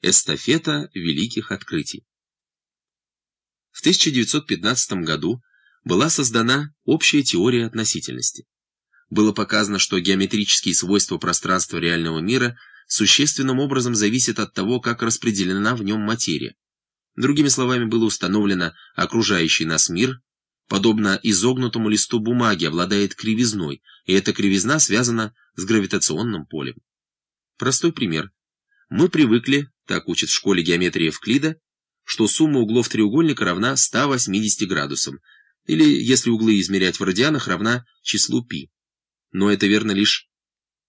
Эстафета великих открытий. В 1915 году была создана общая теория относительности. Было показано, что геометрические свойства пространства реального мира существенным образом зависят от того, как распределена в нем материя. Другими словами, было установлено, окружающий нас мир, подобно изогнутому листу бумаги, обладает кривизной, и эта кривизна связана с гравитационным полем. Простой пример. Мы привыкли, так учат в школе геометрии Евклида, что сумма углов треугольника равна 180 градусам, или, если углы измерять в радианах, равна числу π. Но это верно лишь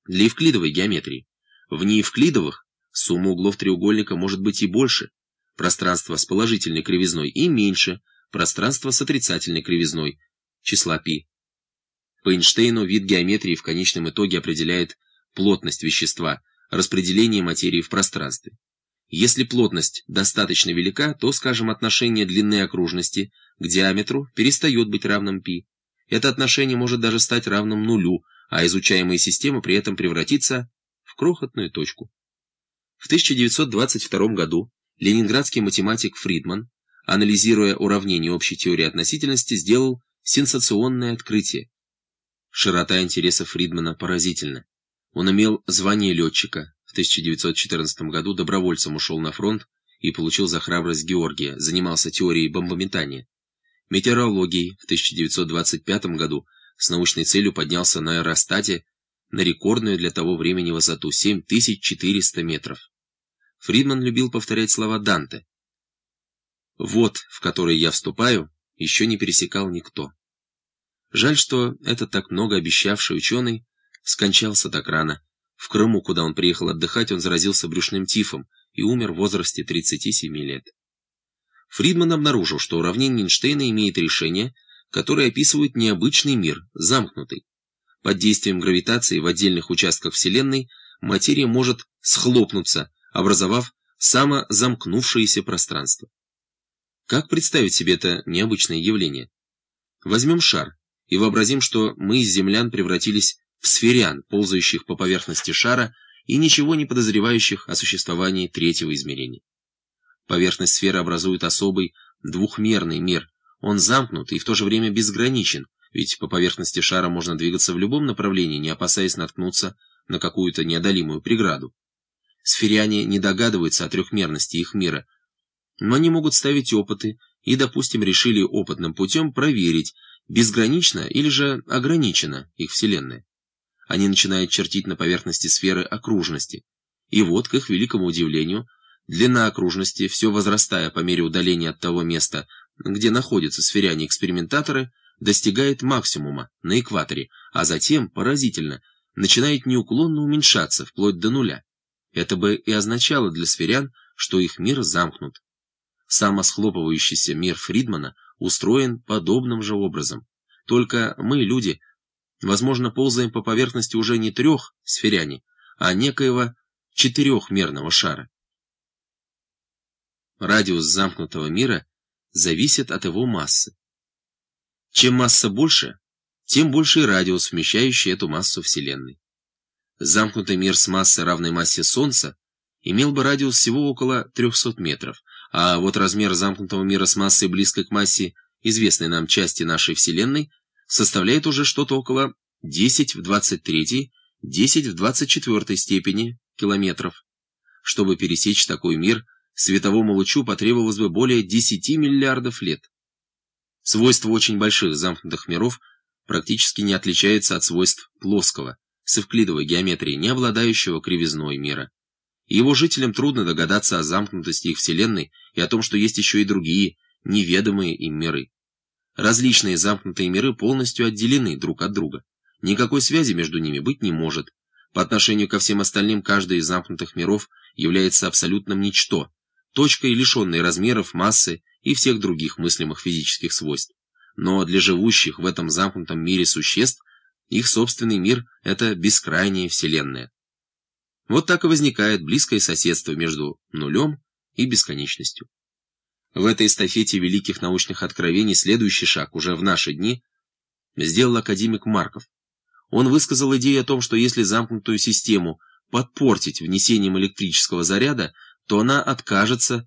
для евклидовой геометрии. В неевклидовых сумма углов треугольника может быть и больше, пространство с положительной кривизной, и меньше, пространство с отрицательной кривизной, числа π. По Эйнштейну вид геометрии в конечном итоге определяет плотность вещества, распределение материи в пространстве. Если плотность достаточно велика, то, скажем, отношение длины окружности к диаметру перестает быть равным π. Это отношение может даже стать равным нулю, а изучаемая система при этом превратится в крохотную точку. В 1922 году ленинградский математик Фридман, анализируя уравнение общей теории относительности, сделал сенсационное открытие. Широта интереса Фридмана поразительна. Он имел звание летчика, в 1914 году добровольцем ушел на фронт и получил за храбрость Георгия, занимался теорией бомбометания. Метеорологией в 1925 году с научной целью поднялся на аэростате на рекордную для того времени высоту 7400 метров. Фридман любил повторять слова Данте. «Вот, в который я вступаю, еще не пересекал никто». Жаль, что этот так много обещавший ученый скончался так рано. В Крыму, куда он приехал отдыхать, он заразился брюшным тифом и умер в возрасте 37 лет. Фридман обнаружил, что уравнение Эйнштейна имеет решение, которое описывает необычный мир, замкнутый. Под действием гравитации в отдельных участках Вселенной материя может схлопнуться, образовав самозамкнувшееся пространство. Как представить себе это необычное явление? Возьмем шар и вообразим, что мы из землян превратились сферян, ползающих по поверхности шара и ничего не подозревающих о существовании третьего измерения. Поверхность сферы образует особый двухмерный мир. Он замкнут и в то же время безграничен, ведь по поверхности шара можно двигаться в любом направлении, не опасаясь наткнуться на какую-то неодолимую преграду. Сферяне не догадываются о трехмерности их мира, но они могут ставить опыты и, допустим, решили опытным путем проверить, безгранично или же ограничена их Вселенная. Они начинают чертить на поверхности сферы окружности. И вот, к их великому удивлению, длина окружности, все возрастая по мере удаления от того места, где находятся сферяне-экспериментаторы, достигает максимума на экваторе, а затем, поразительно, начинает неуклонно уменьшаться вплоть до нуля. Это бы и означало для сферян, что их мир замкнут. Самосхлопывающийся мир Фридмана устроен подобным же образом. Только мы, люди, возможно, ползаем по поверхности уже не трех сферяне, а некоего четырехмерного шара. Радиус замкнутого мира зависит от его массы. Чем масса больше, тем больше радиус, вмещающий эту массу Вселенной. Замкнутый мир с массой, равной массе Солнца, имел бы радиус всего около 300 метров, а вот размер замкнутого мира с массой близкой к массе известной нам части нашей Вселенной составляет уже что-то около 10 в 23, 10 в 24 степени километров. Чтобы пересечь такой мир, световому лучу потребовалось бы более 10 миллиардов лет. Свойства очень больших замкнутых миров практически не отличаются от свойств плоского, с эвклидовой геометрией, не обладающего кривизной мира. Его жителям трудно догадаться о замкнутости их Вселенной и о том, что есть еще и другие, неведомые им миры. Различные замкнутые миры полностью отделены друг от друга. Никакой связи между ними быть не может. По отношению ко всем остальным каждый из замкнутых миров является абсолютным ничто, точкой, лишенной размеров, массы и всех других мыслимых физических свойств. Но для живущих в этом замкнутом мире существ их собственный мир – это бескрайняя вселенная. Вот так и возникает близкое соседство между нулем и бесконечностью. В этой эстафете великих научных откровений следующий шаг уже в наши дни сделал академик Марков. Он высказал идею о том, что если замкнутую систему подпортить внесением электрического заряда, то она откажется